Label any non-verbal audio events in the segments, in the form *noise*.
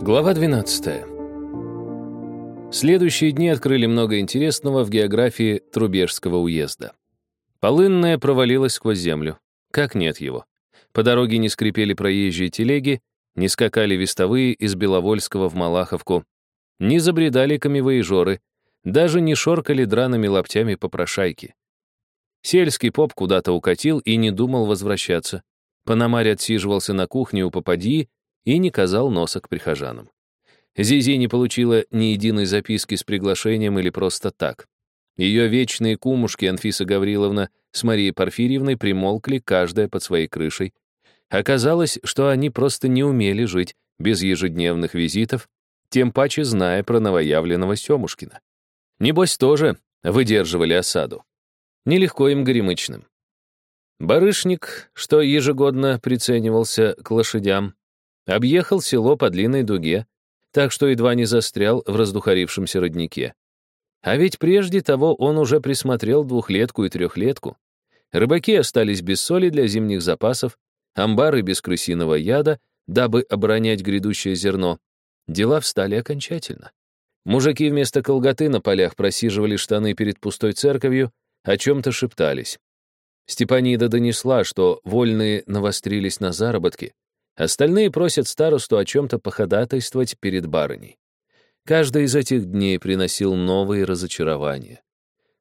Глава 12. Следующие дни открыли много интересного в географии Трубежского уезда. Полынная провалилась сквозь землю. Как нет его? По дороге не скрипели проезжие телеги, не скакали вестовые из Беловольского в Малаховку, не забредали камевые жоры, даже не шоркали драными лаптями попрошайки. Сельский поп куда-то укатил и не думал возвращаться. Пономарь отсиживался на кухне у попадьи и не казал носа к прихожанам. Зизи не получила ни единой записки с приглашением или просто так. Ее вечные кумушки Анфиса Гавриловна с Марией Порфирьевной примолкли, каждая под своей крышей. Оказалось, что они просто не умели жить без ежедневных визитов, тем паче зная про новоявленного Семушкина. Небось, тоже выдерживали осаду. Нелегко им горемычным. Барышник, что ежегодно приценивался к лошадям, Объехал село по длинной дуге, так что едва не застрял в раздухарившемся роднике. А ведь прежде того он уже присмотрел двухлетку и трехлетку. Рыбаки остались без соли для зимних запасов, амбары без крысиного яда, дабы оборонять грядущее зерно. Дела встали окончательно. Мужики вместо колготы на полях просиживали штаны перед пустой церковью, о чем-то шептались. Степанида донесла, что вольные навострились на заработки, Остальные просят старосту о чем-то походатайствовать перед барыней. Каждый из этих дней приносил новые разочарования.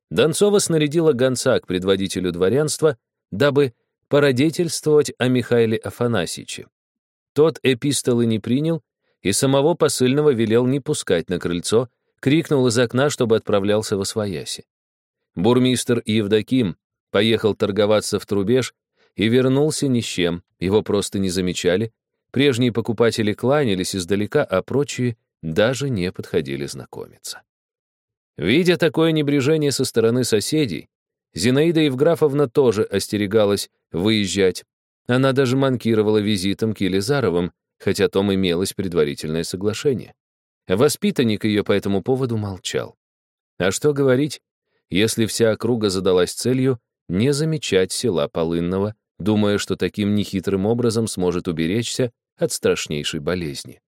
Донцова снарядила гонца к предводителю дворянства, дабы породетельствовать о Михаиле Афанасьевиче. Тот эпистолы не принял и самого посыльного велел не пускать на крыльцо, крикнул из окна, чтобы отправлялся во свояси. Бурмистр Евдоким поехал торговаться в Трубеж и вернулся ни с чем, его просто не замечали, прежние покупатели кланялись издалека, а прочие даже не подходили знакомиться. Видя такое небрежение со стороны соседей, Зинаида Евграфовна тоже остерегалась выезжать. Она даже манкировала визитом к Елизаровым, хотя том имелось предварительное соглашение. Воспитанник ее по этому поводу молчал. А что говорить, если вся округа задалась целью не замечать села Полынного, думая, что таким нехитрым образом сможет уберечься от страшнейшей болезни.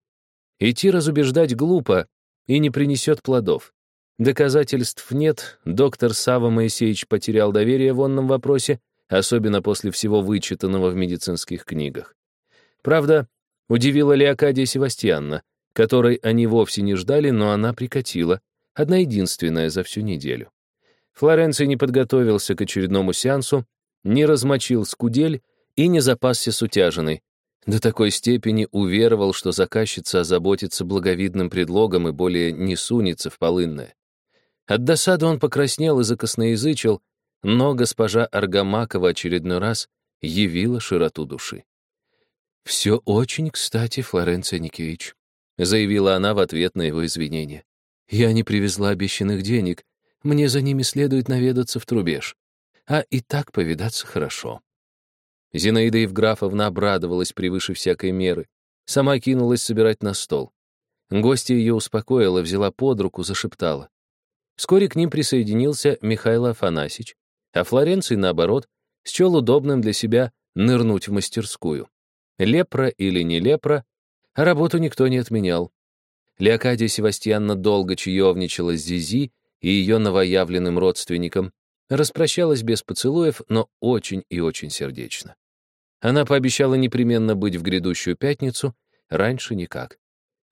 Идти разубеждать глупо и не принесет плодов. Доказательств нет, доктор Сава Моисеевич потерял доверие в онном вопросе, особенно после всего вычитанного в медицинских книгах. Правда, удивила ли Акадия Севастьянна, которой они вовсе не ждали, но она прикатила, одна единственная за всю неделю. Флоренций не подготовился к очередному сеансу, не размочил скудель и не запасся сутяжиной. До такой степени уверовал, что заказчица озаботится благовидным предлогом и более не сунется в полынное. От досады он покраснел и закосноязычил, но госпожа Аргамакова очередной раз явила широту души. «Все очень кстати, Флоренция Никевич», — заявила она в ответ на его извинения. «Я не привезла обещанных денег. Мне за ними следует наведаться в Трубеж а и так повидаться хорошо. Зинаида Евграфовна обрадовалась превыше всякой меры. Сама кинулась собирать на стол. Гостья ее успокоила, взяла под руку, зашептала. Вскоре к ним присоединился Михаил Афанасьевич, а Флоренций, наоборот, счел удобным для себя нырнуть в мастерскую. Лепра или не лепра, а работу никто не отменял. Леокадия Севастьянна долго чаевничала с Зизи и ее новоявленным родственником, Распрощалась без поцелуев, но очень и очень сердечно. Она пообещала непременно быть в грядущую пятницу, раньше никак.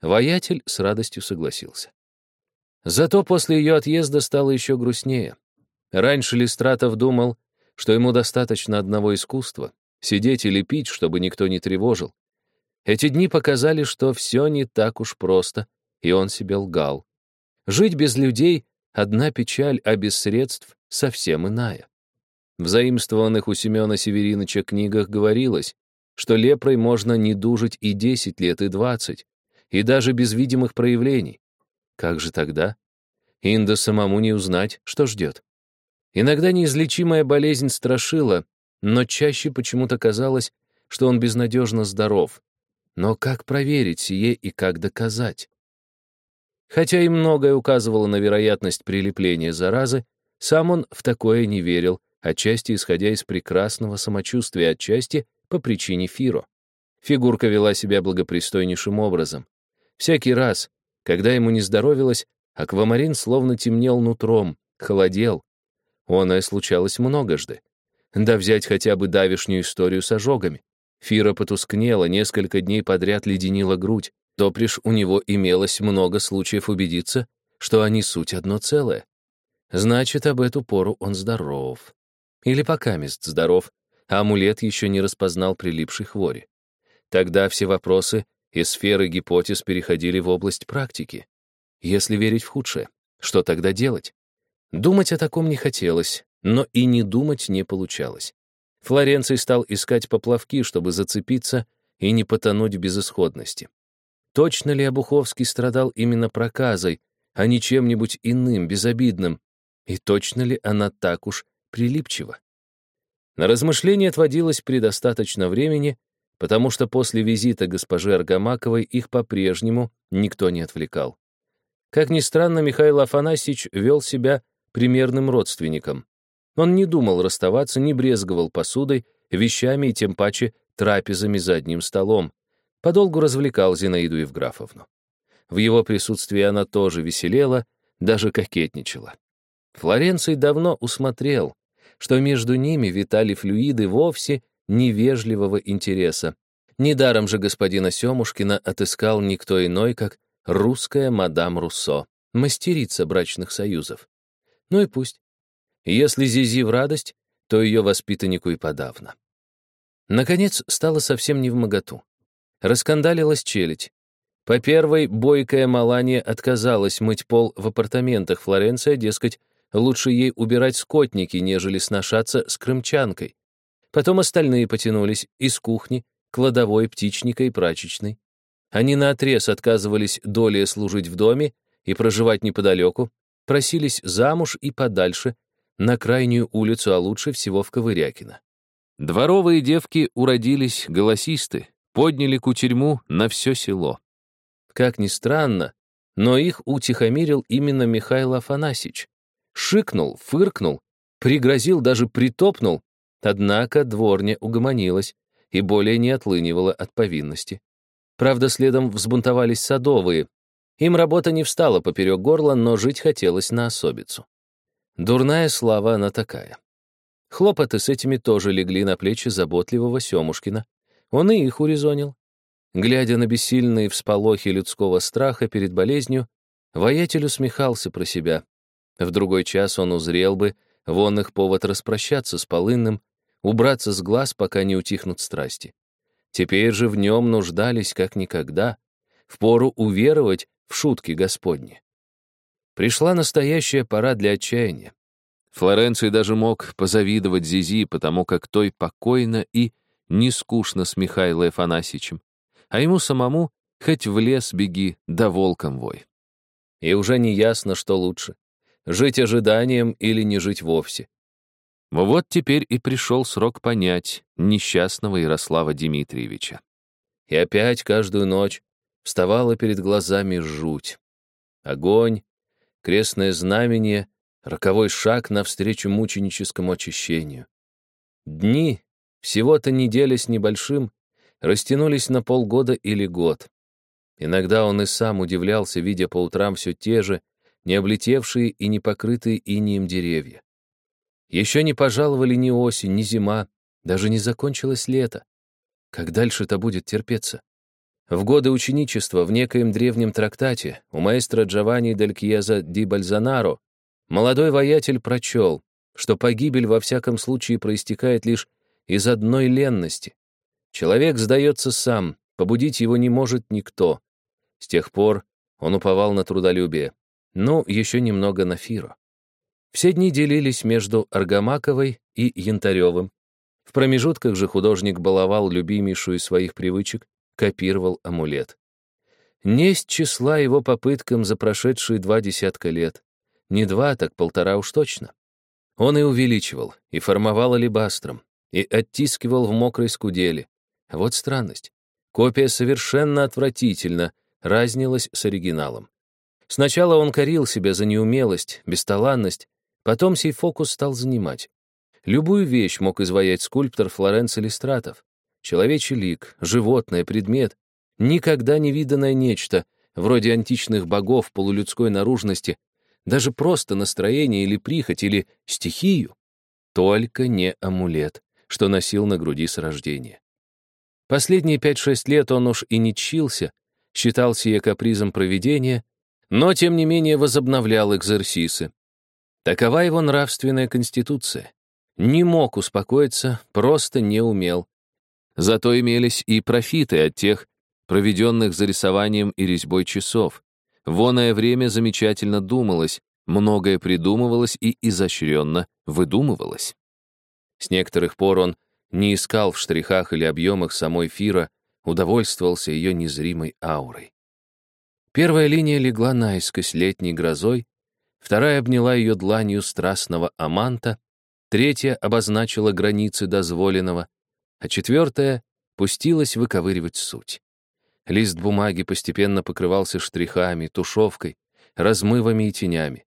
Воятель с радостью согласился. Зато после ее отъезда стало еще грустнее. Раньше Листратов думал, что ему достаточно одного искусства — сидеть или пить, чтобы никто не тревожил. Эти дни показали, что все не так уж просто, и он себе лгал. Жить без людей — одна печаль, а без средств совсем иная. В заимствованных у Семена Севериныча книгах говорилось, что лепрой можно не дужить и 10 лет, и 20, и даже без видимых проявлений. Как же тогда? Инда самому не узнать, что ждет. Иногда неизлечимая болезнь страшила, но чаще почему-то казалось, что он безнадежно здоров. Но как проверить сие и как доказать? Хотя и многое указывало на вероятность прилепления заразы, сам он в такое не верил, отчасти исходя из прекрасного самочувствия, отчасти по причине Фиро. Фигурка вела себя благопристойнейшим образом. Всякий раз, когда ему не здоровилось, аквамарин словно темнел нутром, холодел. Оное случалось многожды. Да взять хотя бы давишнюю историю с ожогами. Фира потускнела, несколько дней подряд леденила грудь. Доприш у него имелось много случаев убедиться, что они суть одно целое. Значит, об эту пору он здоров. Или пока мест здоров, а амулет еще не распознал прилипшей хвори. Тогда все вопросы из сферы гипотез переходили в область практики. Если верить в худшее, что тогда делать? Думать о таком не хотелось, но и не думать не получалось. Флоренций стал искать поплавки, чтобы зацепиться и не потонуть в безысходности. Точно ли Обуховский страдал именно проказой, а не чем-нибудь иным, безобидным? И точно ли она так уж прилипчива? На размышления отводилось предостаточно времени, потому что после визита госпожи Аргамаковой их по-прежнему никто не отвлекал. Как ни странно, Михаил Афанасьевич вел себя примерным родственником. Он не думал расставаться, не брезговал посудой, вещами и тем паче трапезами за одним столом. Подолгу развлекал Зинаиду Евграфовну. В его присутствии она тоже веселела, даже кокетничала. Флоренций давно усмотрел, что между ними витали флюиды вовсе невежливого интереса. Недаром же господина Семушкина отыскал никто иной, как русская мадам Руссо, мастерица брачных союзов. Ну и пусть. Если Зизи в радость, то ее воспитаннику и подавно. Наконец, стало совсем не в моготу. Раскандалилась челядь. По первой, бойкая Малания отказалась мыть пол в апартаментах Флоренция, дескать, лучше ей убирать скотники, нежели сношаться с крымчанкой. Потом остальные потянулись из кухни, кладовой, птичника и прачечной. Они наотрез отказывались долее служить в доме и проживать неподалеку, просились замуж и подальше, на крайнюю улицу, а лучше всего в Ковырякино. Дворовые девки уродились голосисты, подняли кутерьму на все село. Как ни странно, но их утихомирил именно Михаил Афанасьевич. Шикнул, фыркнул, пригрозил, даже притопнул, однако дворня угомонилась и более не отлынивала от повинности. Правда, следом взбунтовались садовые. Им работа не встала поперек горла, но жить хотелось на особицу. Дурная слава она такая. Хлопоты с этими тоже легли на плечи заботливого Семушкина. Он и их урезонил. Глядя на бессильные всполохи людского страха перед болезнью, воятель усмехался про себя. В другой час он узрел бы вон их повод распрощаться с полынным, убраться с глаз, пока не утихнут страсти. Теперь же в нем нуждались как никогда, впору уверовать в шутки Господни. Пришла настоящая пора для отчаяния. Флоренций даже мог позавидовать Зизи, потому как той покойно и не скучно с Михаилом Афанасьичем, а ему самому хоть в лес беги, да волком вой. И уже не ясно, что лучше жить ожиданием или не жить вовсе. Вот теперь и пришел срок понять несчастного Ярослава Дмитриевича. И опять каждую ночь вставала перед глазами жуть. Огонь, крестное знамение, роковой шаг навстречу мученическому очищению. Дни, всего-то неделя с небольшим, растянулись на полгода или год. Иногда он и сам удивлялся, видя по утрам все те же, не облетевшие и не покрытые инием деревья. Еще не пожаловали ни осень, ни зима, даже не закончилось лето. Как дальше-то будет терпеться? В годы ученичества в некоем древнем трактате у маэстро Джованни дель Кьеза ди Бальзанаро молодой воятель прочел, что погибель во всяком случае проистекает лишь из одной ленности. Человек сдается сам, побудить его не может никто. С тех пор он уповал на трудолюбие. Ну, еще немного на Фиро. Все дни делились между Аргамаковой и Янтаревым. В промежутках же художник баловал любимейшую из своих привычек, копировал амулет. Несть числа его попыткам за прошедшие два десятка лет. Не два, так полтора уж точно. Он и увеличивал, и формовал алебастром, и оттискивал в мокрой скудели. вот странность. Копия совершенно отвратительно разнилась с оригиналом. Сначала он корил себя за неумелость, бесталанность, потом сей фокус стал занимать. Любую вещь мог изваять скульптор Флоренци Листратов. Человечий лик, животное, предмет, никогда не виданное нечто, вроде античных богов полулюдской наружности, даже просто настроение или прихоть, или стихию. Только не амулет, что носил на груди с рождения. Последние 5-6 лет он уж и не чился, считал сие капризом провидения, но, тем не менее, возобновлял экзерсисы. Такова его нравственная конституция. Не мог успокоиться, просто не умел. Зато имелись и профиты от тех, проведенных за рисованием и резьбой часов. Воное время замечательно думалось, многое придумывалось и изощренно выдумывалось. С некоторых пор он не искал в штрихах или объемах самой Фира, удовольствовался ее незримой аурой. Первая линия легла наискось летней грозой, вторая обняла ее дланью страстного аманта, третья обозначила границы дозволенного, а четвертая пустилась выковыривать суть. Лист бумаги постепенно покрывался штрихами, тушевкой, размывами и тенями.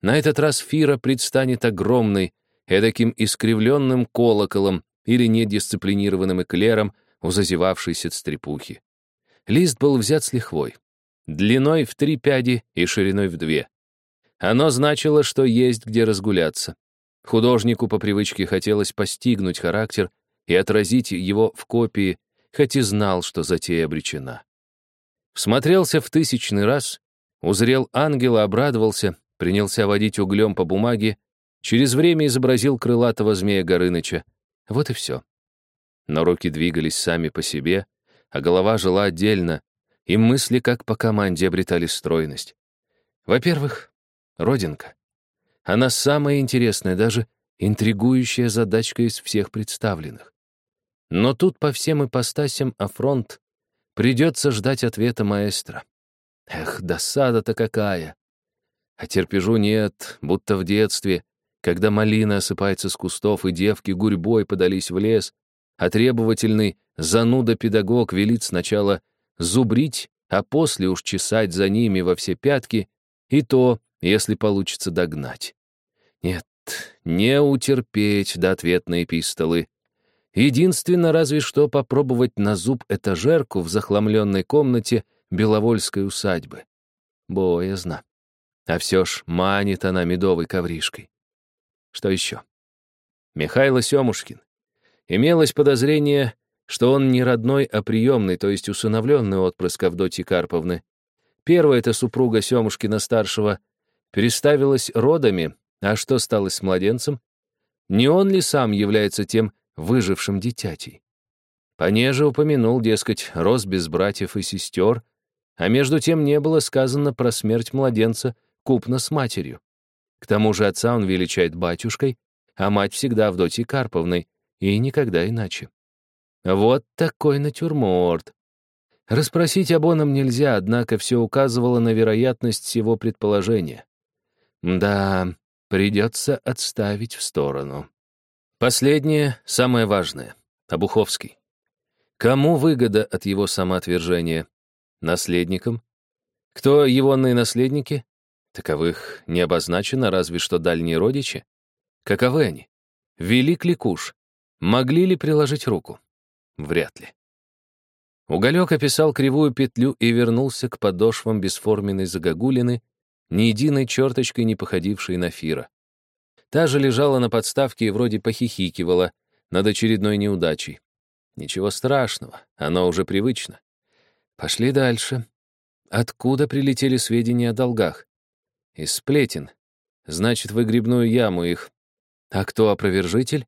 На этот раз Фира предстанет огромной, эдаким искривленным колоколом или недисциплинированным эклером у зазевавшейся стрепухи. Лист был взят с лихвой, длиной в три пяди и шириной в две. Оно значило, что есть где разгуляться. Художнику по привычке хотелось постигнуть характер и отразить его в копии хоть и знал, что затея обречена. Всмотрелся в тысячный раз, узрел ангела, обрадовался, принялся водить углем по бумаге, через время изобразил крылатого змея Горыныча. Вот и все. Но руки двигались сами по себе, а голова жила отдельно, и мысли, как по команде, обретали стройность. Во-первых, родинка. Она самая интересная, даже интригующая задачка из всех представленных. Но тут по всем ипостасям афронт придется ждать ответа маэстро. Эх, досада-то какая! А терпежу нет, будто в детстве, когда малина осыпается с кустов, и девки гурьбой подались в лес, а требовательный зануда-педагог велит сначала зубрить, а после уж чесать за ними во все пятки, и то, если получится догнать. Нет, не утерпеть до ответной пистолы. Единственно, разве что попробовать на зуб этажерку в захламленной комнате Беловольской усадьбы. Боязно. А все ж манит она медовой ковришкой. Что еще? Михайло Семушкин. Имелось подозрение, что он не родной, а приемный, то есть усыновленный отпрыск Авдотьи Карповны. Первая эта супруга Семушкина-старшего переставилась родами, а что стало с младенцем? Не он ли сам является тем выжившим дитятей. Понеже упомянул, дескать, рос без братьев и сестер, а между тем не было сказано про смерть младенца купно с матерью. К тому же отца он величает батюшкой, а мать всегда Авдотьей Карповной, и никогда иначе. Вот такой натюрморт. Расспросить об оном нельзя, однако все указывало на вероятность всего предположения. Да, придется отставить в сторону. Последнее, самое важное. Обуховский. Кому выгода от его самоотвержения? Наследникам? Кто егонные наследники? Таковых не обозначено разве что дальние родичи. Каковы они? Велик ли куш? Могли ли приложить руку? Вряд ли. Уголек описал кривую петлю и вернулся к подошвам бесформенной загогулины, ни единой черточкой не походившей на Фира. Та же лежала на подставке и вроде похихикивала над очередной неудачей. Ничего страшного, оно уже привычно. Пошли дальше. Откуда прилетели сведения о долгах? Из сплетен. Значит, в грибную яму их. А кто опровержитель?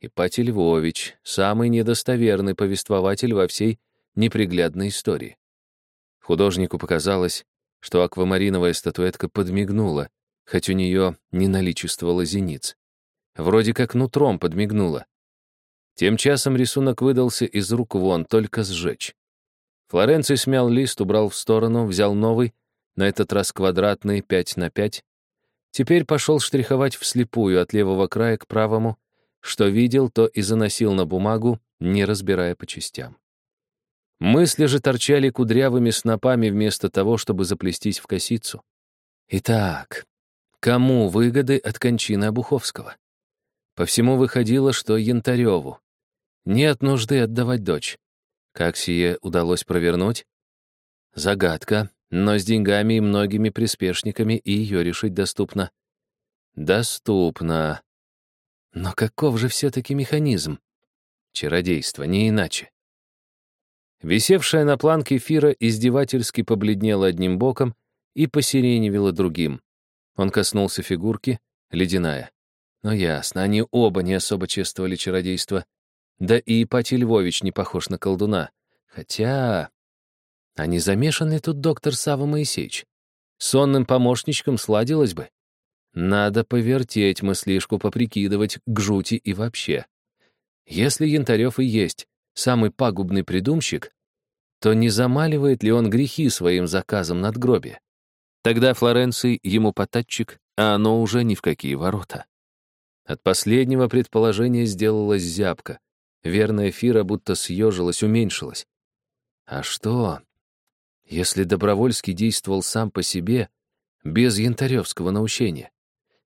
Ипатий Львович, самый недостоверный повествователь во всей неприглядной истории. Художнику показалось, что аквамариновая статуэтка подмигнула, хоть у нее не наличествовало зениц. Вроде как нутром подмигнула. Тем часом рисунок выдался из рук вон, только сжечь. Флоренций смял лист, убрал в сторону, взял новый, на этот раз квадратный, 5 на 5. Теперь пошел штриховать вслепую от левого края к правому, что видел, то и заносил на бумагу, не разбирая по частям. Мысли же торчали кудрявыми снопами вместо того, чтобы заплестись в косицу. Итак, Кому выгоды от кончины Обуховского? По всему выходило, что Янтареву. Нет нужды отдавать дочь. Как сие удалось провернуть? Загадка, но с деньгами и многими приспешниками и ее решить доступно. Доступно. Но каков же все-таки механизм? Чародейство, не иначе. Висевшая на планке Фира издевательски побледнела одним боком и посиреневила другим. Он коснулся фигурки, ледяная. Но ясно, они оба не особо чествовали чародейство. Да и Ипатий Львович не похож на колдуна. Хотя... А не замешан ли тут доктор Сава Моисеевич? Сонным помощничком сладилось бы. Надо повертеть мыслишку, поприкидывать к жути и вообще. Если Янтарев и есть самый пагубный придумщик, то не замаливает ли он грехи своим заказом над гробе? Тогда Флоренций ему потатчик, а оно уже ни в какие ворота. От последнего предположения сделалась зябка. Верная Фира будто съежилась, уменьшилась. А что, если Добровольский действовал сам по себе, без янтаревского наущения?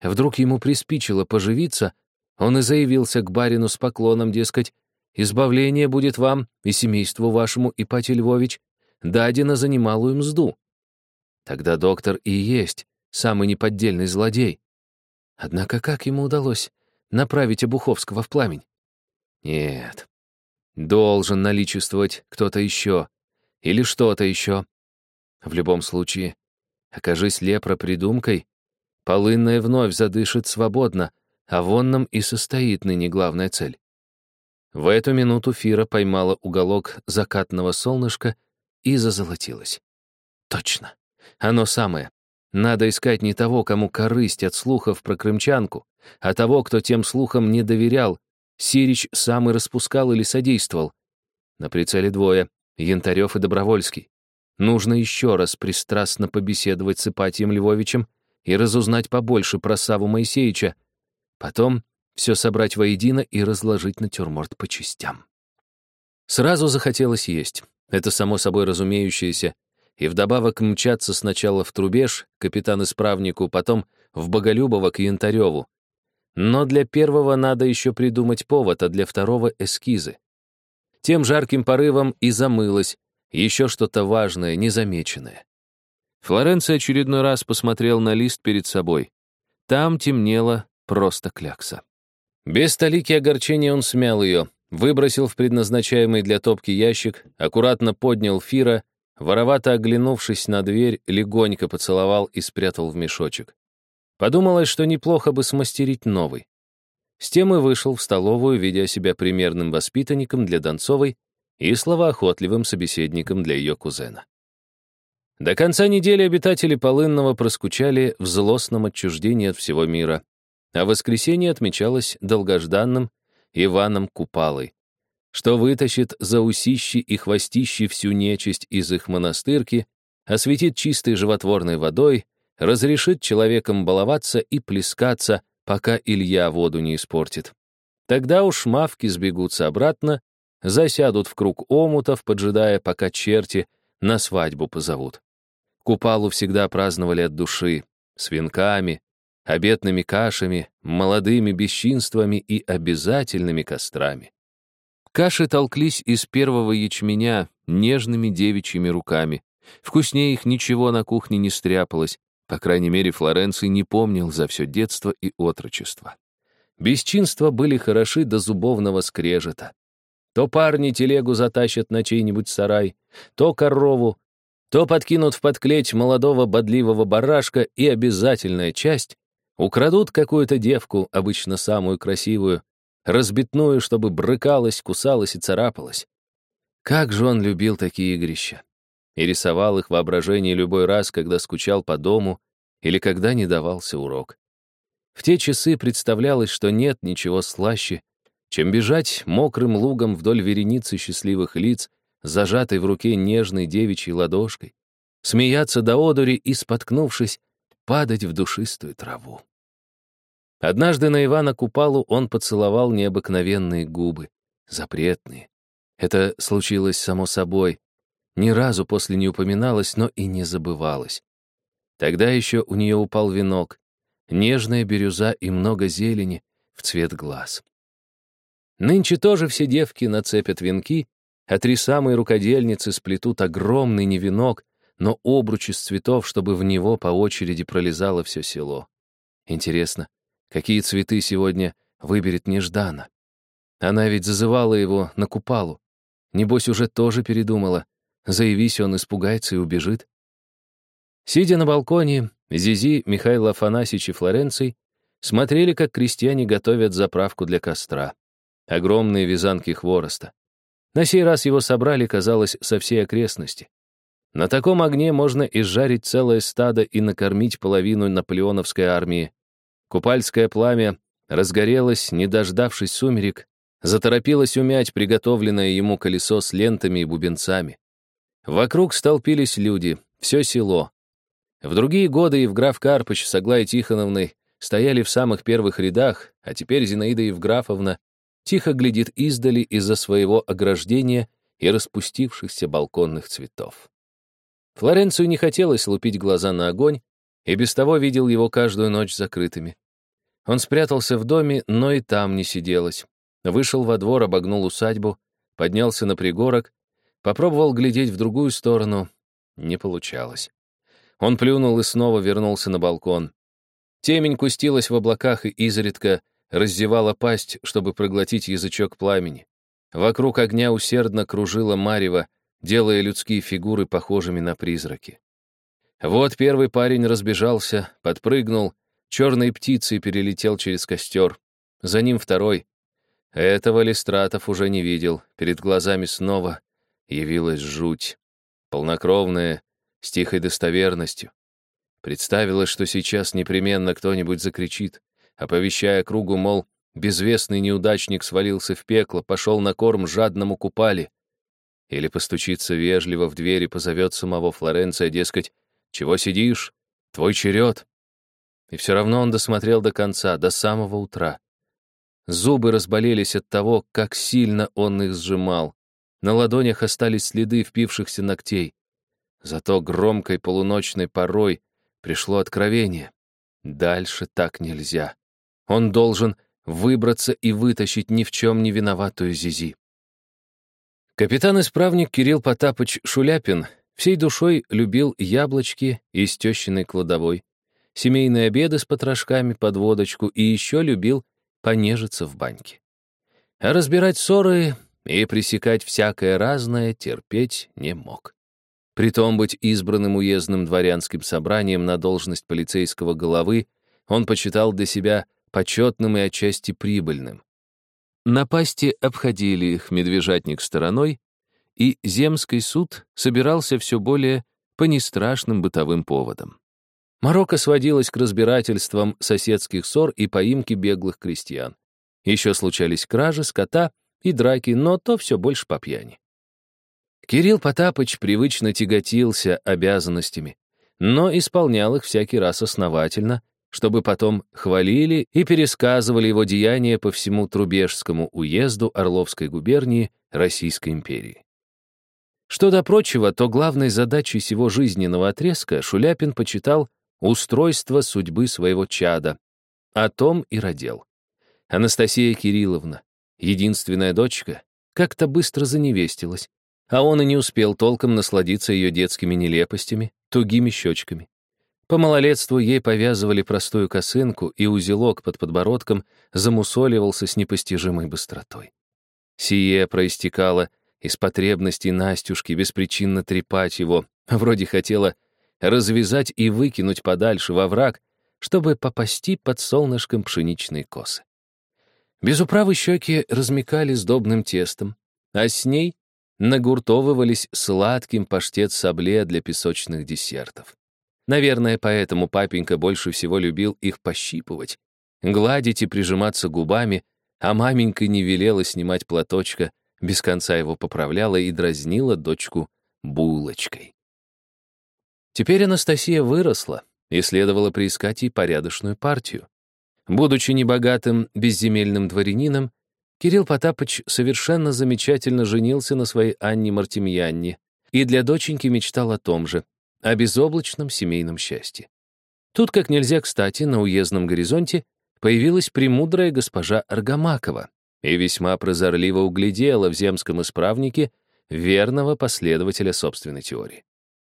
Вдруг ему приспичило поживиться, он и заявился к барину с поклоном, дескать, «Избавление будет вам и семейству вашему, Ипатий Львович, дадено за немалую мзду». Тогда доктор и есть самый неподдельный злодей. Однако как ему удалось направить Обуховского в пламень? Нет, должен наличествовать кто-то еще или что-то еще. В любом случае, окажись лепра придумкой, полынная вновь задышит свободно, а вонном и состоит ныне главная цель. В эту минуту Фира поймала уголок закатного солнышка и зазолотилась. Точно, оно самое. Надо искать не того, кому корысть от слухов про крымчанку, а того, кто тем слухам не доверял. Сирич сам и распускал или содействовал. На прицеле двое — Янтарев и Добровольский. Нужно еще раз пристрастно побеседовать с Ипатием Львовичем и разузнать побольше про Саву Моисеевича. Потом все собрать воедино и разложить натюрморт по частям. Сразу захотелось есть. Это само собой разумеющееся. И вдобавок мчаться сначала в Трубеж, капитан-исправнику, потом в Боголюбово к Янтареву. Но для первого надо еще придумать повод, а для второго — эскизы. Тем жарким порывом и замылось, еще что-то важное, незамеченное. Флоренция очередной раз посмотрел на лист перед собой. Там темнело просто клякса. Без столики огорчения он смял ее, выбросил в предназначаемый для топки ящик, аккуратно поднял Фира, воровато оглянувшись на дверь, легонько поцеловал и спрятал в мешочек. Подумалось, что неплохо бы смастерить новый. С тем и вышел в столовую, ведя себя примерным воспитанником для Донцовой и словоохотливым собеседником для ее кузена. До конца недели обитатели Полынного проскучали в злостном отчуждении от всего мира, а воскресенье отмечалось долгожданным Иваном Купалой, что вытащит за усищи и хвостищи всю нечисть из их монастырки, осветит чистой животворной водой, разрешит человекам баловаться и плескаться, пока Илья воду не испортит. Тогда уж мавки сбегутся обратно, засядут в круг омутов, поджидая, пока черти на свадьбу позовут. Купалу всегда праздновали от души, с венками, обетными кашами, молодыми бесчинствами и обязательными кострами. Каши толклись из первого ячменя нежными девичьими руками. Вкуснее их ничего на кухне не стряпалось, по крайней мере, Флоренций не помнил за все детство и отрочество. Бесчинства были хороши до зубовного скрежета. То парни телегу затащат на чей-нибудь сарай, то корову, то подкинут в подклеть молодого бодливого барашка, и обязательная часть украдут какую-то девку, обычно самую красивую, разбитную, чтобы брыкалась, кусалась и царапалась. Как же он любил такие игрища! И рисовал их воображение любой раз, когда скучал по дому или когда не давался урок. В те часы представлялось, что нет ничего слаще, чем бежать мокрым лугом вдоль вереницы счастливых лиц, зажатой в руке нежной девичьей ладошкой, смеяться до одури и, споткнувшись, падать в душистую траву. Однажды на Ивана Купалу он поцеловал необыкновенные губы, запретные. Это случилось само собой. Ни разу после не упоминалось, но и не забывалось. Тогда еще у нее упал венок, нежная бирюза и много зелени в цвет глаз. Нынче тоже все девки нацепят венки, а три самые рукодельницы сплетут огромный невенок, но обруч из цветов, чтобы в него по очереди пролезало все село. Интересно, какие цветы сегодня выберет Неждана? Она ведь зазывала его на купалу. Небось, уже тоже передумала. Заявись, он испугается и убежит. Сидя на балконе, Зизи, Михаил Афанасьевич и Флоренций смотрели, как крестьяне готовят заправку для костра. Огромные вязанки хвороста. На сей раз его собрали, казалось, со всей окрестности. На таком огне можно изжарить целое стадо и накормить половину наполеоновской армии. Купальское пламя разгорелось, не дождавшись сумерек, заторопилось умять приготовленное ему колесо с лентами и бубенцами. Вокруг столпились люди, все село. В другие годы Евграф Карпыч с Аглаей Тихоновной стояли в самых первых рядах, а теперь Зинаида Евграфовна тихо глядит издали из-за своего ограждения и распустившихся балконных цветов. Флоренцию не хотелось лупить глаза на огонь, и без того видел его каждую ночь закрытыми. Он спрятался в доме, но и там не сиделось. Вышел во двор, обогнул усадьбу, поднялся на пригорок, попробовал глядеть в другую сторону. Не получалось. Он плюнул и снова вернулся на балкон. Темень кустилась в облаках и изредка раздевала пасть, чтобы проглотить язычок пламени. Вокруг огня усердно кружила марево, делая людские фигуры похожими на призраки. Вот первый парень разбежался, подпрыгнул, черной птицей перелетел через костер. За ним второй. Этого Листратов уже не видел. Перед глазами снова явилась жуть. Полнокровная, с тихой достоверностью. Представилось, что сейчас непременно кто-нибудь закричит, оповещая кругу, мол, безвестный неудачник свалился в пекло, пошел на корм жадному купали. Или постучится вежливо в дверь и позовет самого Флоренция, дескать, «Чего сидишь? Твой черед». И все равно он досмотрел до конца, до самого утра. Зубы разболелись от того, как сильно он их сжимал. На ладонях остались следы впившихся ногтей. Зато громкой полуночной порой пришло откровение. Дальше так нельзя. Он должен выбраться и вытащить ни в чем не виноватую Зизи. Капитан-исправник Кирилл Потапыч Шуляпин всей душой любил яблочки из тещиной кладовой, семейные обеды с потрошками под водочку и еще любил понежиться в баньке. А разбирать ссоры и пресекать всякое разное терпеть не мог. Притом быть избранным уездным дворянским собранием на должность полицейского головы он почитал для себя почетным и отчасти прибыльным. Напасти обходили их медвежатник стороной, и земский суд собирался все более по нестрашным бытовым поводам. Марокко сводилось к разбирательствам соседских ссор и поимке беглых крестьян. Еще случались кражи, скота и драки, но то все больше по пьяни. Кирилл Потапыч привычно тяготился обязанностями, но исполнял их всякий раз основательно, чтобы потом хвалили и пересказывали его деяния по всему Трубежскому уезду Орловской губернии Российской империи. Что до прочего, то главной задачей сего жизненного отрезка Шуляпин почитал устройство судьбы своего чада. О том и родил. Анастасия Кирилловна, единственная дочка, как-то быстро заневестилась, а он и не успел толком насладиться ее детскими нелепостями, тугими щечками. По малолетству ей повязывали простую косынку, и узелок под подбородком замусоливался с непостижимой быстротой. Сие проистекало из потребности Настюшки беспричинно трепать его, вроде хотела развязать и выкинуть подальше во враг, чтобы попасти под солнышком пшеничные косы. Без управы щеки размекали сдобным тестом, а с ней нагуртовывались сладким паштет сабле для песочных десертов. Наверное, поэтому папенька больше всего любил их пощипывать, гладить и прижиматься губами, а маменька не велела снимать платочка, без конца его поправляла и дразнила дочку булочкой. Теперь Анастасия выросла, и следовало приискать ей порядочную партию. Будучи небогатым, безземельным дворянином, Кирилл Потапыч совершенно замечательно женился на своей Анне Мартемьянне и для доченьки мечтал о том же, о безоблачном семейном счастье. Тут, как нельзя кстати, на уездном горизонте появилась премудрая госпожа Аргамакова и весьма прозорливо углядела в земском исправнике верного последователя собственной теории.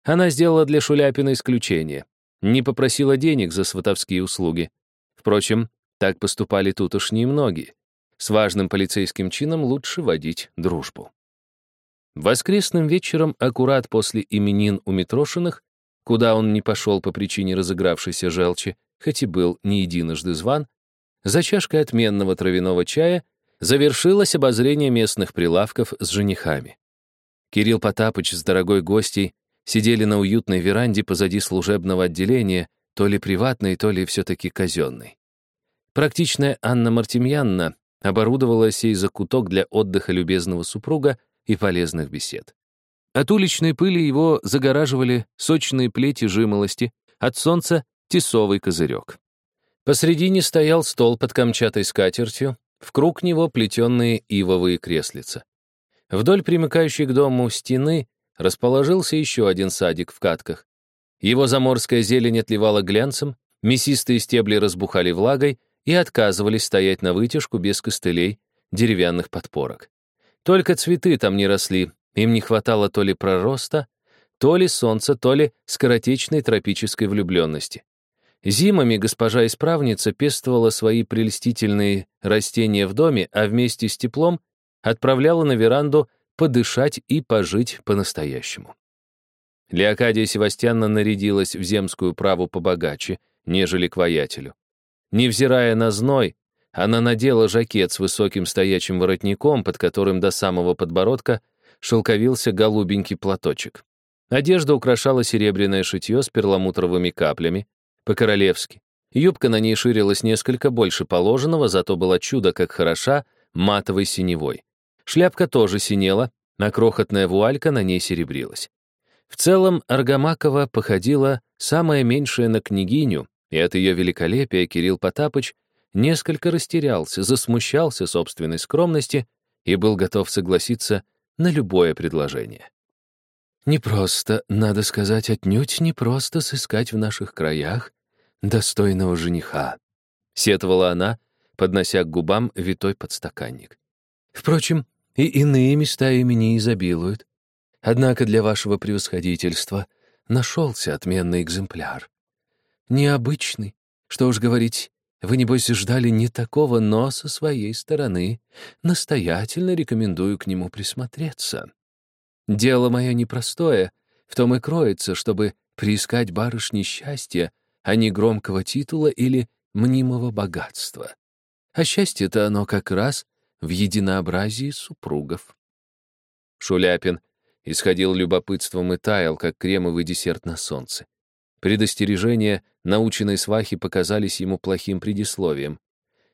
Она сделала для Шуляпина исключение. Не попросила денег за сватовские услуги. Впрочем, так поступали тут уж немногие. С важным полицейским чином лучше водить дружбу. Воскресным вечером, аккурат после именин у Митрошиных, куда он не пошел по причине разыгравшейся желчи, хоть и был не единожды зван, за чашкой отменного травяного чая завершилось обозрение местных прилавков с женихами. Кирилл Потапыч с дорогой гостей сидели на уютной веранде позади служебного отделения, то ли приватной, то ли все-таки казенной. Практичная Анна Мартемьянна оборудовала сей закуток для отдыха любезного супруга и полезных бесед. От уличной пыли его загораживали сочные плети жимолости, от солнца — тесовый козырек. Посредине стоял стол под камчатой скатертью, в круг него плетенные ивовые креслица. Вдоль примыкающей к дому стены расположился еще один садик в катках. Его заморская зелень отливала глянцем, мясистые стебли разбухали влагой и отказывались стоять на вытяжку без костылей, деревянных подпорок. Только цветы там не росли, им не хватало то ли пророста, то ли солнца, то ли скоротечной тропической влюбленности. Зимами госпожа-исправница пестовала свои прелестительные растения в доме, а вместе с теплом отправляла на веранду подышать и пожить по-настоящему. Леокадия Севастьяна нарядилась в земскую праву побогаче, нежели к воятелю. Невзирая на зной, она надела жакет с высоким стоячим воротником, под которым до самого подбородка шелковился голубенький платочек. Одежда украшала серебряное шитье с перламутровыми каплями, по-королевски. Юбка на ней ширилась несколько больше положенного, зато была чудо как хороша, матовой синевой. Шляпка тоже синела, а крохотная вуалька на ней серебрилась. В целом Аргамакова походила самое меньшее на княгиню, и от ее великолепия Кирилл Потапыч несколько растерялся, засмущался собственной скромности и был готов согласиться на любое предложение. Непросто, надо сказать, отнюдь непросто сыскать в наших краях достойного жениха, сетовала она, поднося к губам витой подстаканник. Впрочем, и иные места имени изобилуют. Однако для вашего превосходительства нашелся отменный экземпляр. Необычный, что уж говорить, вы, небось, ждали не такого, но со своей стороны настоятельно рекомендую к нему присмотреться. Дело мое непростое, в том и кроется, чтобы приискать барышне счастья, а не громкого титула или мнимого богатства. А счастье-то оно как раз в единообразии супругов. Шуляпин исходил любопытством и таял, как кремовый десерт на солнце. Предостережения наученной свахи показались ему плохим предисловием.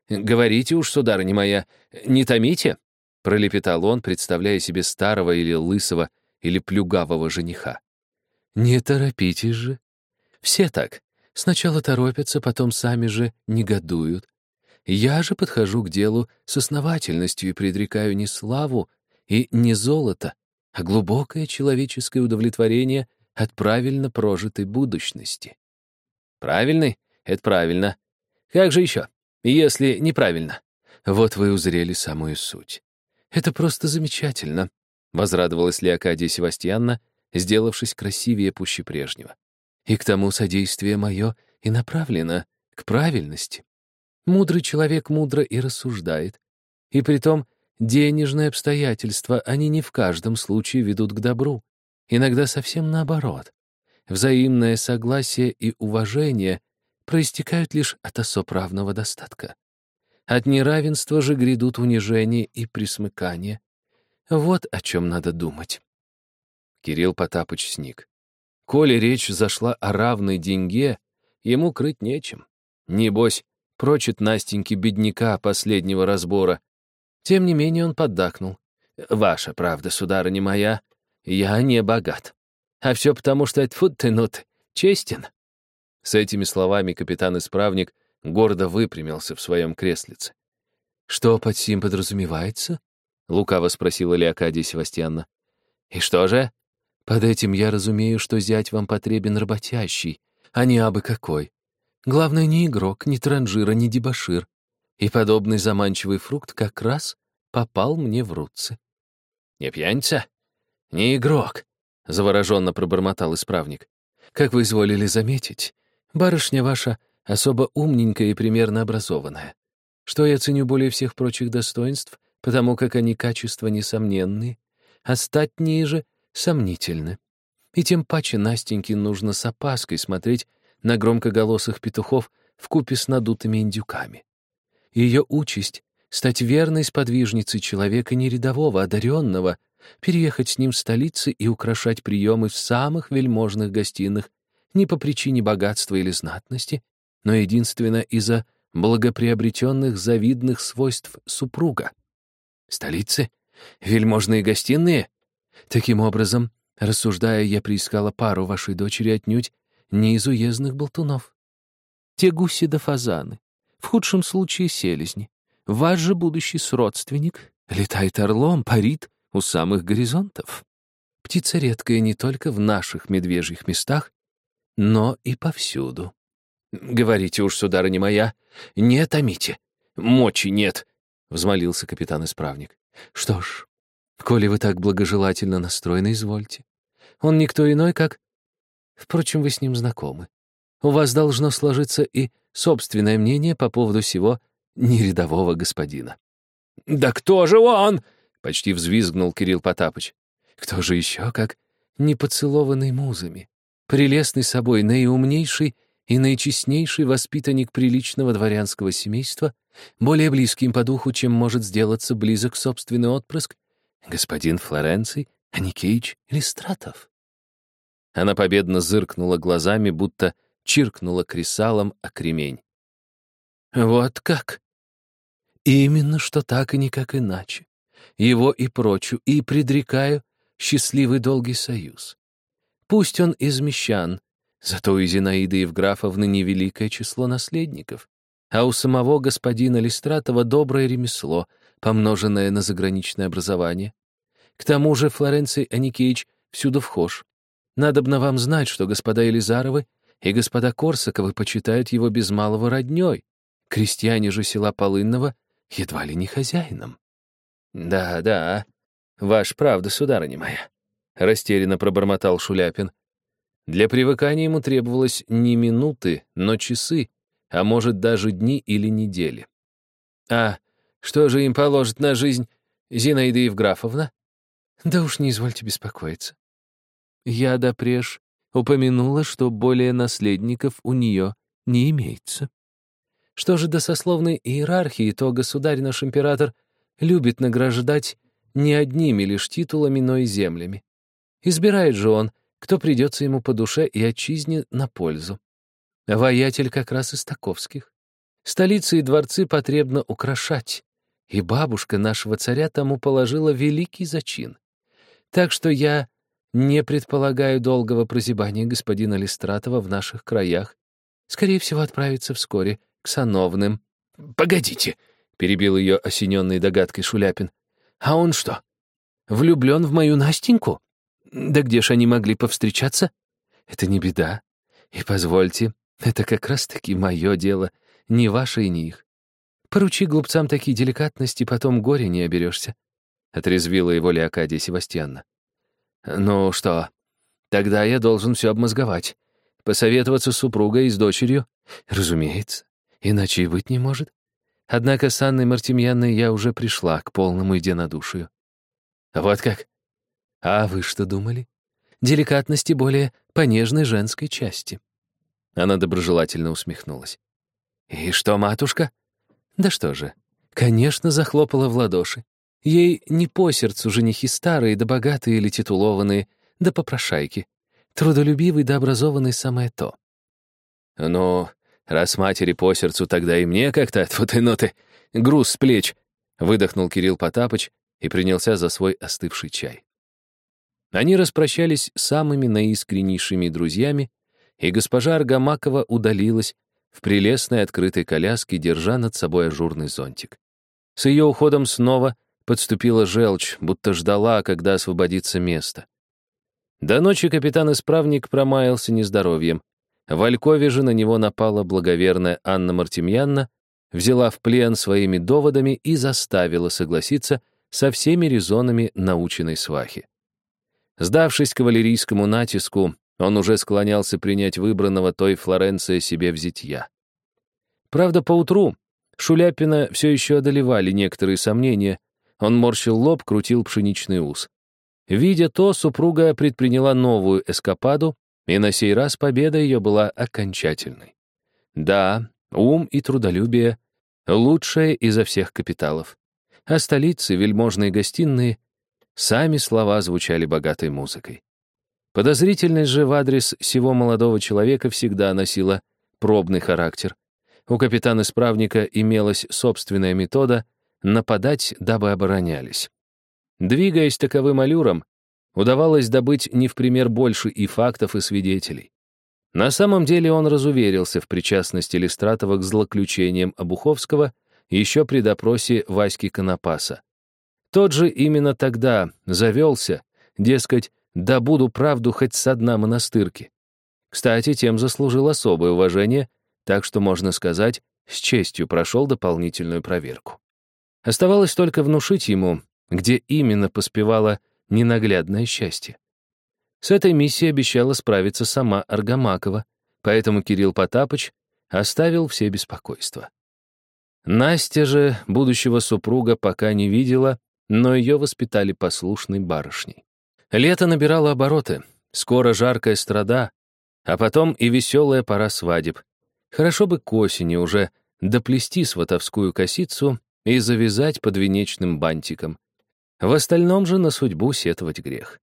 «Говорите уж, сударыня моя, не томите!» — пролепетал он, представляя себе старого или лысого, или плюгавого жениха. «Не торопитесь же. Все так. Сначала торопятся, потом сами же негодуют. Я же подхожу к делу с основательностью и предрекаю не славу и не золото, а глубокое человеческое удовлетворение от правильно прожитой будущности. Правильный — это правильно. Как же еще, если неправильно? Вот вы узрели самую суть. Это просто замечательно, — возрадовалась Леокадия Севастьянна, сделавшись красивее пуще прежнего. И к тому содействие мое и направлено к правильности. Мудрый человек мудро и рассуждает. И притом денежные обстоятельства, они не в каждом случае ведут к добру. Иногда совсем наоборот. Взаимное согласие и уважение проистекают лишь от особравного достатка. От неравенства же грядут унижение и присмыкание. Вот о чем надо думать. Кирилл Потапыч сник. Коли речь зашла о равной деньге, ему крыть нечем. Небось, прочит Настеньки бедняка последнего разбора. Тем не менее он поддакнул. «Ваша правда, сударыня моя, я не богат. А все потому, что это фут ты, ну ты, честен. С этими словами капитан-исправник гордо выпрямился в своем креслице. «Что под сим подразумевается?» — лукаво спросила Леокадия Севастьянна. «И что же?» «Под этим я разумею, что зять вам потребен работящий, а не абы какой. Главное, не игрок, не транжира, не дебошир. И подобный заманчивый фрукт как раз попал мне в руцы». «Не пьяница?» «Не игрок, — завороженно пробормотал исправник. «Как вы изволили заметить, барышня ваша особо умненькая и примерно образованная, что я ценю более всех прочих достоинств, потому как они качества несомненные, а стать ниже сомнительны. И тем паче Настеньке нужно с опаской смотреть на громкоголосых петухов в купе с надутыми индюками. Ее участь — стать верной сподвижницей человека не рядового, одаренного, переехать с ним в столицы и украшать приемы в самых вельможных гостиных не по причине богатства или знатности, но единственно из-за благоприобретенных завидных свойств супруга. Столицы? Вельможные гостиные? Таким образом, рассуждая, я приискала пару вашей дочери отнюдь не из уездных болтунов. Те гуси да фазаны, в худшем случае селезни. Ваш же будущий сродственник летает орлом, парит у самых горизонтов. Птица редкая не только в наших медвежьих местах, но и повсюду. Говорите уж, сударыня моя, не томите. Мочи нет, — взмолился капитан-исправник. Что ж, коли вы так благожелательно настроены, извольте. Он никто иной, как... Впрочем, вы с ним знакомы. У вас должно сложиться и собственное мнение по поводу всего нерядового господина. «Да кто же он?» — почти взвизгнул Кирилл Потапыч. «Кто же еще, как непоцелованный музами, прелестный собой, наиумнейший и наичестнейший воспитанник приличного дворянского семейства, более близким по духу, чем может сделаться близок собственный отпрыск, господин Флоренций Аникеич Листратов». Она победно зыркнула глазами, будто чиркнула кресалом о кремень. «Вот как?» «Именно что так и никак иначе. Его и прочу, и предрекаю счастливый долгий союз. Пусть он из мещан, зато у Зинаиды Евграфовны невеликое число наследников, а у самого господина Листратова доброе ремесло, помноженное на заграничное образование. К тому же Флоренций Аникеевич всюду вхож. Надобно вам знать, что господа Елизаровы и господа Корсаковы почитают его без малого роднёй. Крестьяне же села Полынного едва ли не хозяином. «Да, да, ваш правда, сударыня моя», — растерянно пробормотал Шуляпин. Для привыкания ему требовалось не минуты, но часы, а может, даже дни или недели. «А что же им положит на жизнь Зинаида Евграфовна?» «Да уж не извольте беспокоиться. Я допреж упомянула, что более наследников у нее не имеется. Что же до сословной иерархии, то государь наш император любит награждать не одними лишь титулами, но и землями. Избирает же он, кто придется ему по душе и отчизне на пользу. Воятель как раз из таковских. Столицы и дворцы потребно украшать, и бабушка нашего царя тому положила великий зачин. Так что я не предполагаю долгого прозябания господина Листратова в наших краях. Скорее всего, отправится вскоре к сановным. «Погодите», — перебил ее осененный догадкой Шуляпин. «А он что, влюблен в мою Настеньку? Да где ж они могли повстречаться? Это не беда. И позвольте, это как раз-таки мое дело, не ваше и не их. Поручи глупцам такие деликатности, потом горе не оберешься», — отрезвила его Леокадия Севастьянна. «Ну что, тогда я должен все обмозговать. Посоветоваться с супругой и с дочерью? Разумеется. Иначе и быть не может. Однако с Анной Мартемьянной я уже пришла к полному единодушию. Вот как? А вы что думали? Деликатности более по нежной женской части. Она доброжелательно усмехнулась. «И что, матушка?» «Да что же, конечно, захлопала в ладоши. Ей не по сердцу женихи старые да богатые или титулованные, да попрошайки. Трудолюбивый да образованный самое то. «Ну, раз матери по сердцу, тогда и мне как-то, вот и ну ты, груз с плеч», — выдохнул Кирилл Потапыч и принялся за свой остывший чай. Они распрощались самыми наискреннейшими друзьями, и госпожа Аргамакова удалилась в прелестной открытой коляске, держа над собой ажурный зонтик. С ее уходом снова Подступила желчь, будто ждала, когда освободится место. До ночи капитан-исправник промаялся нездоровьем. В Алькове же на него напала благоверная Анна Мартемьянна, взяла в плен своими доводами и заставила согласиться со всеми резонами наученной свахи. Сдавшись кавалерийскому натиску, он уже склонялся принять выбранного той Флоренция себе в зятья. Правда, поутру Шуляпина все еще одолевали некоторые сомнения. Он морщил лоб, крутил пшеничный ус. Видя то, супруга предприняла новую эскападу, и на сей раз победа ее была окончательной. Да, ум и трудолюбие — лучшее изо всех капиталов. А столицы, вельможные гостиные, сами слова звучали богатой музыкой. Подозрительность же в адрес всего молодого человека всегда носила пробный характер. У капитана-исправника имелась собственная метода нападать, дабы оборонялись. Двигаясь таковым аллюром, удавалось добыть не в пример больше и фактов, и свидетелей. На самом деле он разуверился в причастности Листратова к злоключениям Обуховского еще при допросе Васьки Конопаса. Тот же именно тогда завелся, дескать, добуду правду хоть со дна монастырки. Кстати, тем заслужил особое уважение, так что, можно сказать, с честью прошел дополнительную проверку. Оставалось только внушить ему, где именно поспевало ненаглядное счастье. С этой миссией обещала справиться сама Аргамакова, поэтому Кирилл Потапыч оставил все беспокойства. Настя же будущего супруга пока не видела, но ее воспитали послушной барышней. Лето набирало обороты, скоро жаркая страда, а потом и веселая пора свадеб. Хорошо бы к осени уже доплести сватовскую косицу и завязать подвенечным бантиком. В остальном же на судьбу сетовать грех.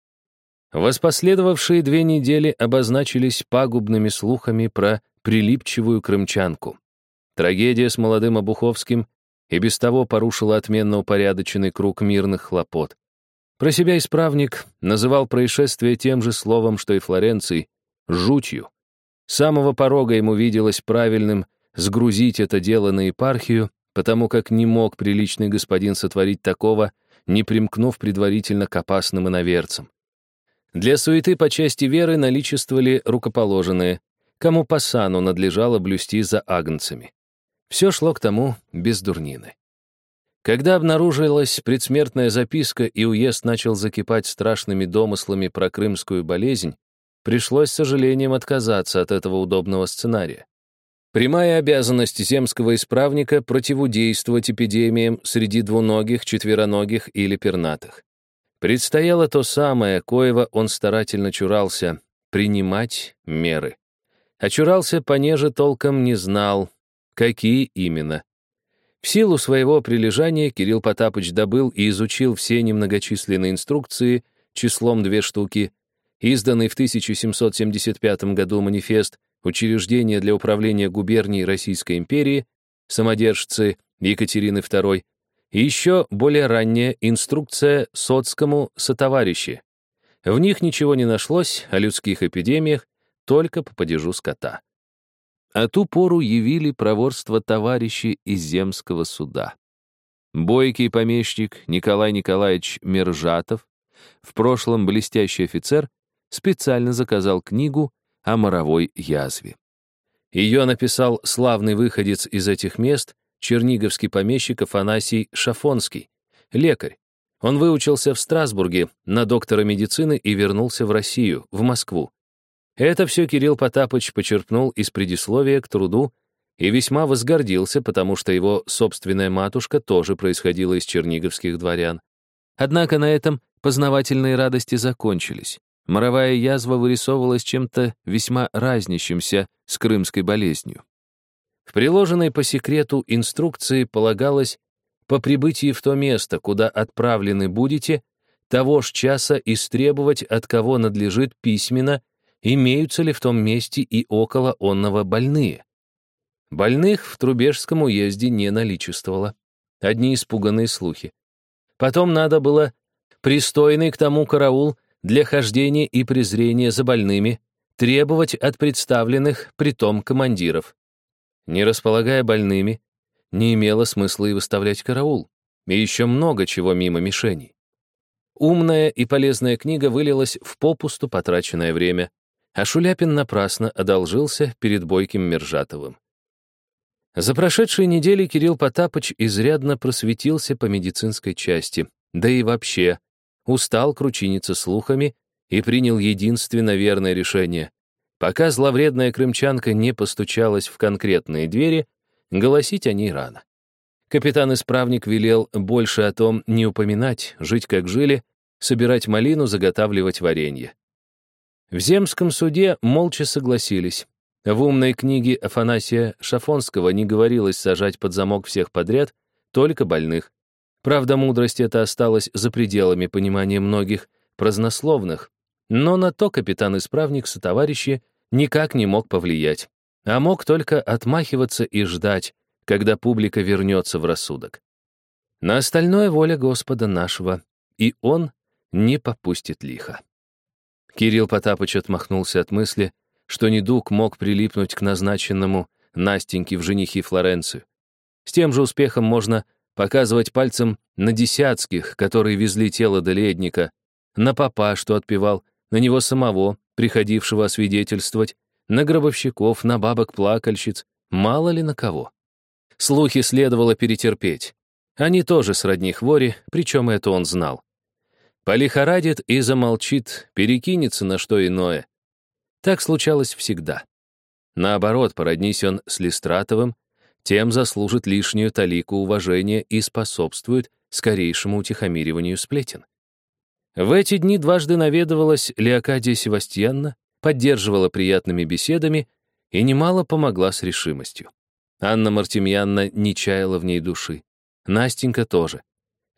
Воспоследовавшие две недели обозначились пагубными слухами про прилипчивую крымчанку. Трагедия с молодым Обуховским и без того порушила отменно упорядоченный круг мирных хлопот. Про себя исправник называл происшествие тем же словом, что и Флоренций — жутью. С самого порога ему виделось правильным сгрузить это дело на епархию, потому как не мог приличный господин сотворить такого, не примкнув предварительно к опасным иноверцам. Для суеты по части веры наличествовали рукоположенные, кому по сану надлежало блюсти за агнцами. Все шло к тому без дурнины. Когда обнаружилась предсмертная записка и уезд начал закипать страшными домыслами про крымскую болезнь, пришлось с сожалением отказаться от этого удобного сценария. Прямая обязанность земского исправника противодействовать эпидемиям среди двуногих, четвероногих или пернатых. Предстояло то самое, коего он старательно чурался — принимать меры. А понеже толком не знал, какие именно. В силу своего прилежания Кирилл Потапыч добыл и изучил все немногочисленные инструкции числом две штуки, изданный в 1775 году манифест учреждения для управления губернией Российской империи, самодержцы Екатерины II, и еще более ранняя инструкция соцкому сотоварищи. В них ничего не нашлось о людских эпидемиях, только по падежу скота. А ту пору явили проворство товарищи из земского суда. Бойкий помещик Николай Николаевич Мержатов, в прошлом блестящий офицер, специально заказал книгу о моровой язве. Ее написал славный выходец из этих мест, черниговский помещик Афанасий Шафонский, лекарь. Он выучился в Страсбурге на доктора медицины и вернулся в Россию, в Москву. Это все Кирилл Потапыч почерпнул из предисловия к труду и весьма возгордился, потому что его собственная матушка тоже происходила из черниговских дворян. Однако на этом познавательные радости закончились. Моровая язва вырисовывалась чем-то весьма разнящимся с крымской болезнью. В приложенной по секрету инструкции полагалось по прибытии в то место, куда отправлены будете, того ж часа истребовать, от кого надлежит письменно, имеются ли в том месте и около онного больные. Больных в Трубежском уезде не наличествовало. Одни испуганные слухи. Потом надо было пристойный к тому караул для хождения и презрения за больными, требовать от представленных притом командиров. Не располагая больными, не имело смысла и выставлять караул, и еще много чего мимо мишеней. Умная и полезная книга вылилась в попусту потраченное время, а Шуляпин напрасно одолжился перед бойким Мержатовым. За прошедшие недели Кирилл Потапыч изрядно просветился по медицинской части, да и вообще устал кручиниться слухами и принял единственно верное решение. Пока зловредная крымчанка не постучалась в конкретные двери, голосить о ней рано. Капитан-исправник велел больше о том не упоминать, жить как жили, собирать малину, заготавливать варенье. В земском суде молча согласились. В умной книге Афанасия Шафонского не говорилось сажать под замок всех подряд, только больных. Правда, мудрость эта осталась за пределами понимания многих празднословных, но на то капитан-исправник сотоварищи никак не мог повлиять, а мог только отмахиваться и ждать, когда публика вернется в рассудок. На остальное воля Господа нашего, и он не попустит лихо. Кирилл Потапыч отмахнулся от мысли, что недуг мог прилипнуть к назначенному Настеньке в женихи Флоренцию. С тем же успехом можно показывать пальцем на десятских, которые везли тело до ледника, на папа, что отпевал, на него самого, приходившего освидетельствовать, на гробовщиков, на бабок-плакальщиц, мало ли на кого. Слухи следовало перетерпеть. Они тоже сродни хвори, причем это он знал. Полихорадит и замолчит, перекинется на что иное. Так случалось всегда. Наоборот, породнись он с Листратовым, тем заслужит лишнюю талику уважения и способствует скорейшему утихомириванию сплетен. В эти дни дважды наведывалась Леокадия Севастьянна, поддерживала приятными беседами и немало помогла с решимостью. Анна Мартемьянна не чаяла в ней души. Настенька тоже.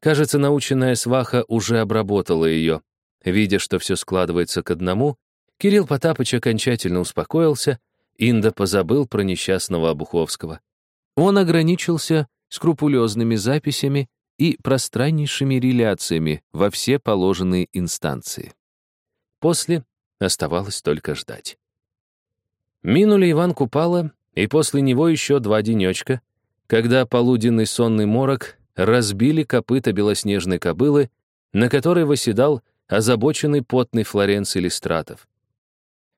Кажется, наученная сваха уже обработала ее. Видя, что все складывается к одному, Кирилл Потапыч окончательно успокоился, Инда позабыл про несчастного Обуховского. Он ограничился скрупулезными записями и пространнейшими реляциями во все положенные инстанции. После оставалось только ждать. Минули Иван Купала, и после него еще два денечка, когда полуденный сонный морок разбили копыта белоснежной кобылы, на которой восседал озабоченный потный Флоренций Листратов.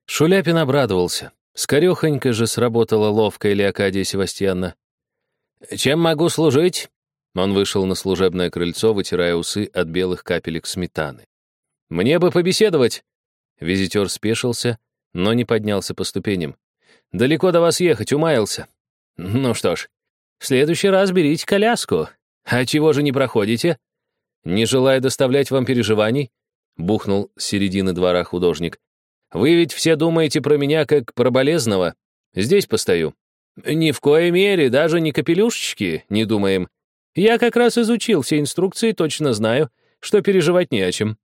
Шуляпин обрадовался. Скорехонько же сработала ловкая Леокадия Севастьяна. «Чем могу служить?» Он вышел на служебное крыльцо, вытирая усы от белых капелек сметаны. «Мне бы побеседовать!» Визитер спешился, но не поднялся по ступеням. «Далеко до вас ехать, умаялся». «Ну что ж, в следующий раз берите коляску. А чего же не проходите?» «Не желая доставлять вам переживаний», — бухнул с середины двора художник. «Вы ведь все думаете про меня как про болезного. Здесь постою. «Ни в коей мере, даже не капелюшечки, не думаем. Я как раз изучил все инструкции, точно знаю, что переживать не о чем».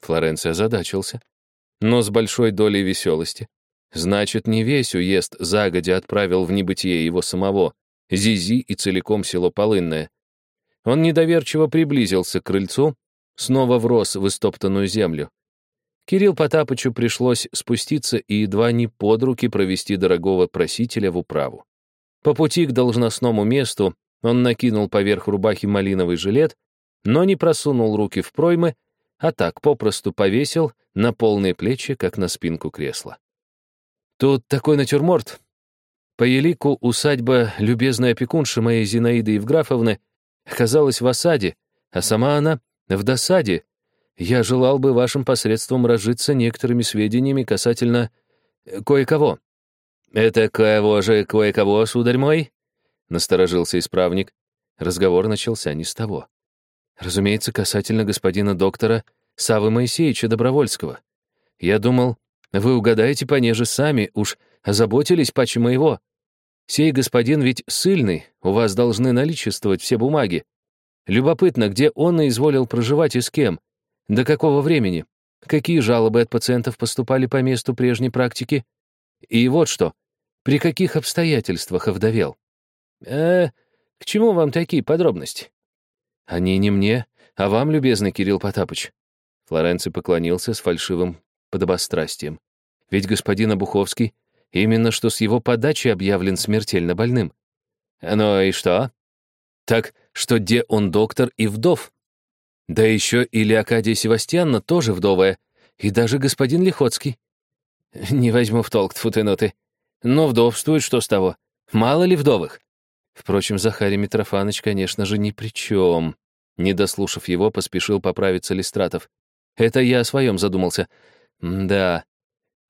Флоренция озадачился, но с большой долей веселости. Значит, не весь уезд загодя отправил в небытие его самого, Зизи и целиком село Полынное. Он недоверчиво приблизился к крыльцу, снова врос в истоптанную землю. Кирилл Потапычу пришлось спуститься и едва не под руки провести дорогого просителя в управу. По пути к должностному месту он накинул поверх рубахи малиновый жилет, но не просунул руки в проймы, а так попросту повесил на полные плечи, как на спинку кресла. Тут такой натюрморт. По елику усадьба любезной опекунши моей Зинаиды Евграфовны оказалась в осаде, а сама она в досаде, я желал бы вашим посредством разжиться некоторыми сведениями касательно э, кое-кого». «Это кого же кое-кого, сударь мой?» — насторожился исправник. Разговор начался не с того. Разумеется, касательно господина доктора Савы Моисеевича Добровольского. Я думал, вы угадаете понеже сами, уж озаботились паче моего. Сей господин ведь сильный, у вас должны наличествовать все бумаги. Любопытно, где он и изволил проживать и с кем. До какого времени? Какие жалобы от пациентов поступали по месту прежней практики? И вот что. При каких обстоятельствах овдовел? Э, к чему вам такие подробности? Они не мне, а вам, любезный Кирилл Потапыч. Флоренций поклонился с фальшивым подобострастием. Ведь господин Обуховский именно что с его подачи объявлен смертельно больным. Ну и что? Так, что где он доктор и вдов? Да еще и Леокадия Севастьянна тоже вдовая, и даже господин Лихоцкий. Не возьму в толк тфутеноты. Но вдовствует, что с того? Мало ли вдовых? Впрочем, Захарий Митрофанович, конечно же, ни при чем. Не дослушав его, поспешил поправиться Листратов. Это я о своем задумался. Да.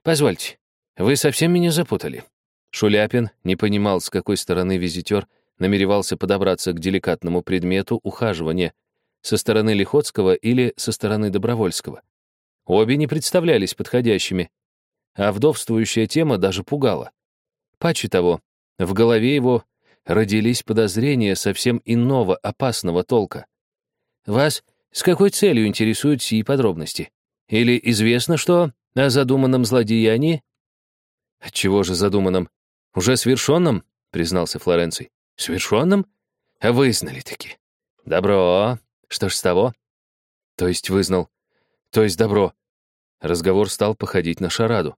Позвольте, вы совсем меня запутали. Шуляпин не понимал, с какой стороны визитер намеревался подобраться к деликатному предмету ухаживания, со стороны Лихотского или со стороны Добровольского. Обе не представлялись подходящими, а вдовствующая тема даже пугала. Паче того, в голове его родились подозрения совсем иного опасного толка. Вас с какой целью интересуют сии подробности? Или известно что о задуманном злодеянии? Чего же задуманном? Уже свершенном, признался Флоренций. Свершенном? А вызнали-таки. Добро. Что ж с того? То есть вызнал. То есть добро. Разговор стал походить на шараду.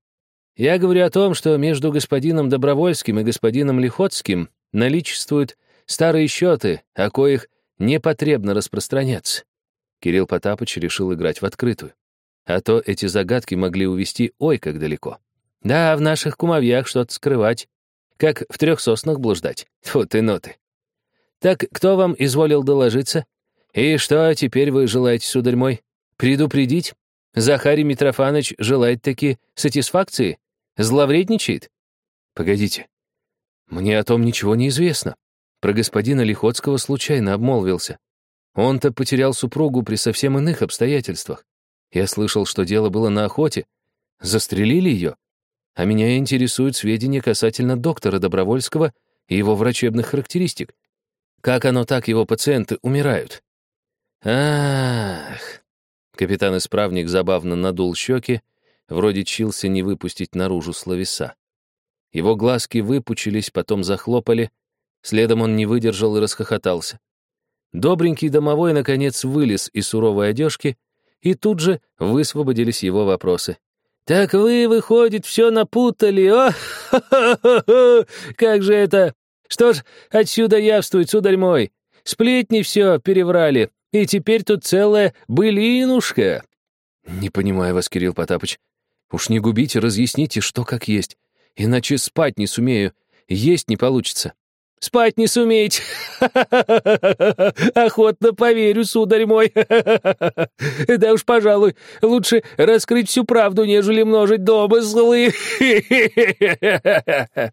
Я говорю о том, что между господином Добровольским и господином Лихотским наличествуют старые счеты, о коих непотребно распространяться. Кирилл Потапыч решил играть в открытую. А то эти загадки могли увести ой как далеко. Да, в наших кумовьях что-то скрывать. Как в трех соснах блуждать. Тьфу ты, ноты. Так кто вам изволил доложиться? И что теперь вы желаете, сударь мой? Предупредить? Захарий Митрофанович желает таки сатисфакции? Зловредничает? Погодите. Мне о том ничего не известно. Про господина Лихотского случайно обмолвился. Он-то потерял супругу при совсем иных обстоятельствах. Я слышал, что дело было на охоте. Застрелили ее. А меня интересуют сведения касательно доктора Добровольского и его врачебных характеристик. Как оно так его пациенты умирают? Ах! Капитан-исправник забавно надул щеки, вроде чился не выпустить наружу словеса. Его глазки выпучились, потом захлопали, следом он не выдержал и расхохотался. Добренький домовой, наконец, вылез из суровой одежки, и тут же высвободились его вопросы. «Так вы, выходит, все напутали, о? Как же это? Что ж, отсюда явствует, сударь мой. Сплетни все переврали, и теперь тут целая былинушка». «Не понимаю вас, Кирилл Потапыч. Уж не губите, разъясните, что как есть. Иначе спать не сумею, есть не получится». «Спать не сумеете? *laughs* Охотно поверю, сударь мой. *laughs* Да уж, пожалуй, лучше раскрыть всю правду, нежели множить домыслы». *laughs*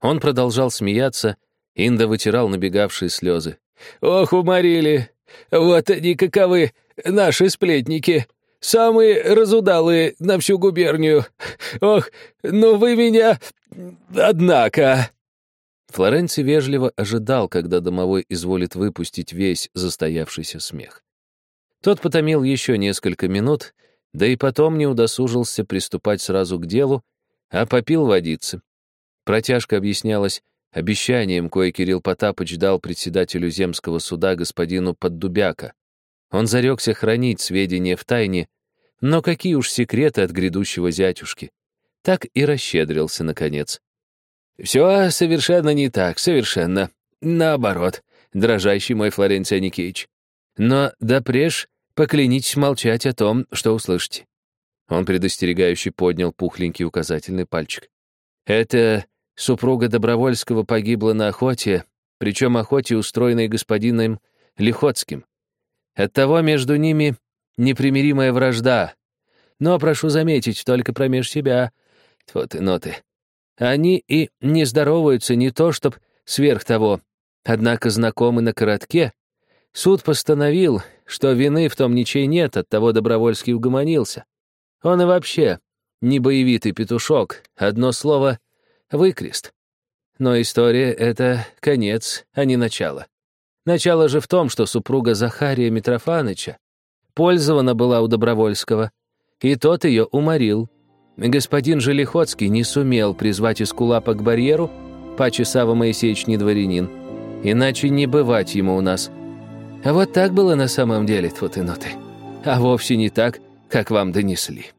Он продолжал смеяться, Инда вытирал набегавшие слезы. «Ох, уморили! Вот они каковы, наши сплетники!» Самые разудалые на всю губернию. Ох, ну вы меня... Однако...» Флоренций вежливо ожидал, когда домовой изволит выпустить весь застоявшийся смех. Тот потомил еще несколько минут, да и потом не удосужился приступать сразу к делу, а попил водицы. Протяжка объяснялась обещанием, кое Кирилл Потапыч дал председателю земского суда господину Поддубяка. Он зарекся хранить сведения в тайне, но какие уж секреты от грядущего зятюшки. Так и расщедрился, наконец. «Все совершенно не так, совершенно. Наоборот, дрожащий мой Флоренция Никеич. Но допреж поклянитесь молчать о том, что услышите». Он предостерегающе поднял пухленький указательный пальчик. «Это супруга Добровольского погибла на охоте, причем охоте, устроенной господином Лихотским. Оттого между ними непримиримая вражда. Но, прошу заметить, только промеж себя. Вот и ноты. Они и не здороваются не то, чтоб сверх того. Однако знакомы на коротке. Суд постановил, что вины в том ничей нет, от того Добровольский угомонился. Он и вообще не боевитый петушок, одно слово — выкрест. Но история — это конец, а не начало. Начало же в том, что супруга Захария Митрофаныча пользована была у Добровольского, и тот ее уморил. Господин Желихоцкий не сумел призвать Искулапа к барьеру, паче Сава Моисеевич не дворянин, иначе не бывать ему у нас. А вот так было на самом деле, и ноты. А вовсе не так, как вам донесли.